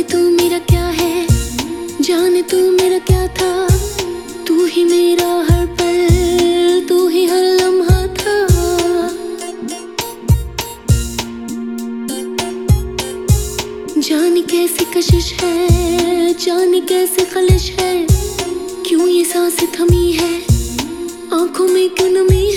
जाने तू मेरा क्या है? जाने तू मेरा क्या था? तू ही मेरा हर पल, तू ही हर लम्हा था। जाने कैसी कशिश है, जाने कैसे खलिश है? क्यों ये साँसें थमी है? आँखों में क्यों नमी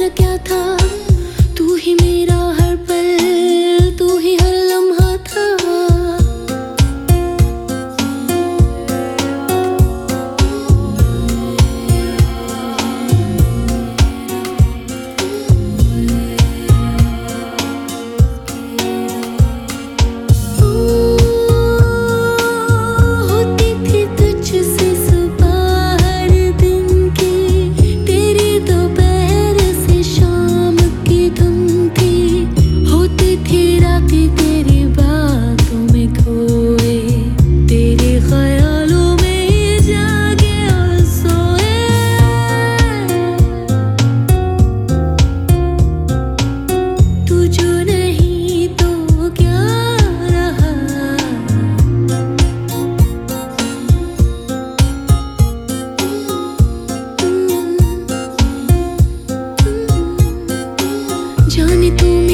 मेरा क्या था?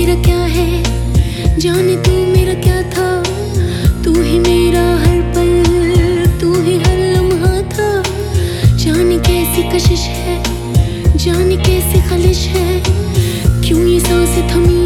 मेरा क्या है? जाने तू मेरा क्या था? तू ही मेरा हर पल, तू ही हर लम्हा था। जाने कैसी कशिश है? जाने कैसी खलिश है? क्यों ये साँसें थमी?